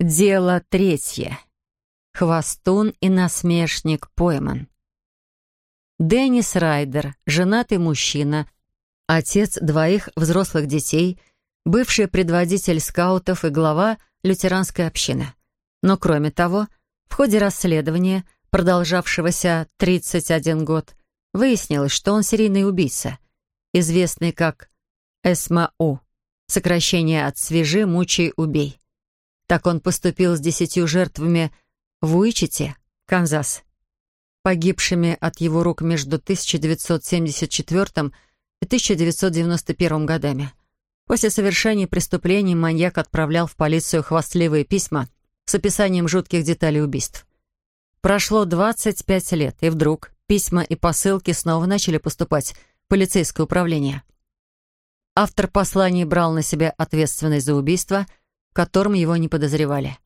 Дело третье. Хвостун и насмешник пойман. Деннис Райдер, женатый мужчина, отец двоих взрослых детей, бывший предводитель скаутов и глава лютеранской общины. Но кроме того, в ходе расследования, продолжавшегося 31 год, выяснилось, что он серийный убийца, известный как СМУ, сокращение от «свяжи, мучай, убей». Так он поступил с десятью жертвами в Уичите, Канзас, погибшими от его рук между 1974 и 1991 годами. После совершения преступлений маньяк отправлял в полицию хвастливые письма с описанием жутких деталей убийств. Прошло 25 лет, и вдруг письма и посылки снова начали поступать в полицейское управление. Автор посланий брал на себя ответственность за убийство, в котором его не подозревали.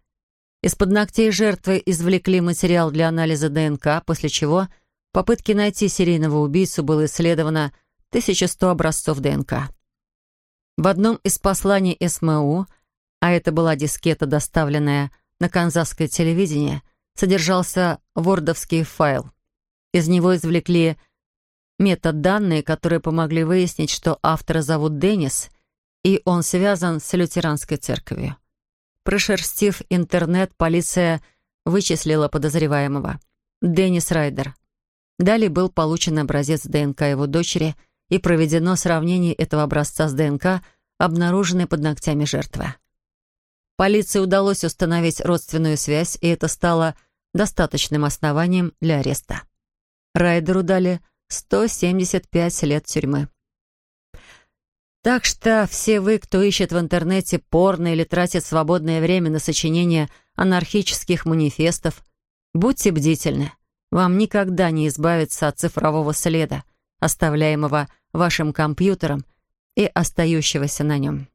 Из-под ногтей жертвы извлекли материал для анализа ДНК, после чего в попытке найти серийного убийцу было исследовано 1100 образцов ДНК. В одном из посланий СМУ, а это была дискета, доставленная на канзасское телевидение, содержался вордовский файл. Из него извлекли метаданные, которые помогли выяснить, что автора зовут Деннис, и он связан с лютеранской церковью. Прошерстив интернет, полиция вычислила подозреваемого. Деннис Райдер. Далее был получен образец ДНК его дочери и проведено сравнение этого образца с ДНК, обнаруженной под ногтями жертвы. Полиции удалось установить родственную связь, и это стало достаточным основанием для ареста. Райдеру дали 175 лет тюрьмы. Так что все вы, кто ищет в интернете порно или тратит свободное время на сочинение анархических манифестов, будьте бдительны. Вам никогда не избавиться от цифрового следа, оставляемого вашим компьютером и остающегося на нем.